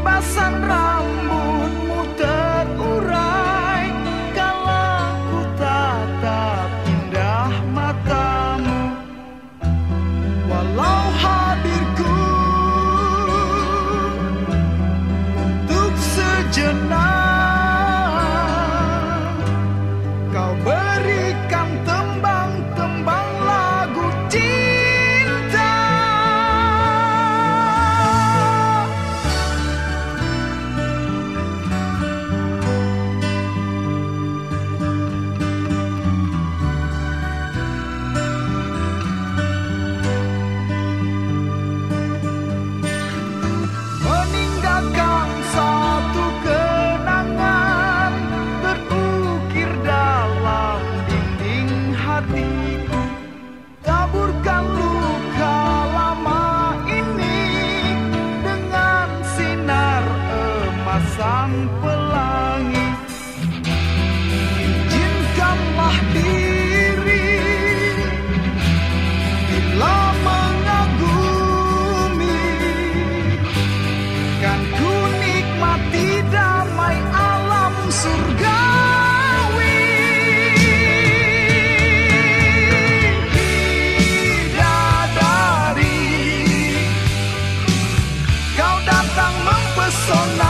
kibasan rambut. sang pelangi izinkanlah diri bila mengagumi kan ku nikmati damai alam surgawi. Dari kau datang mempesona.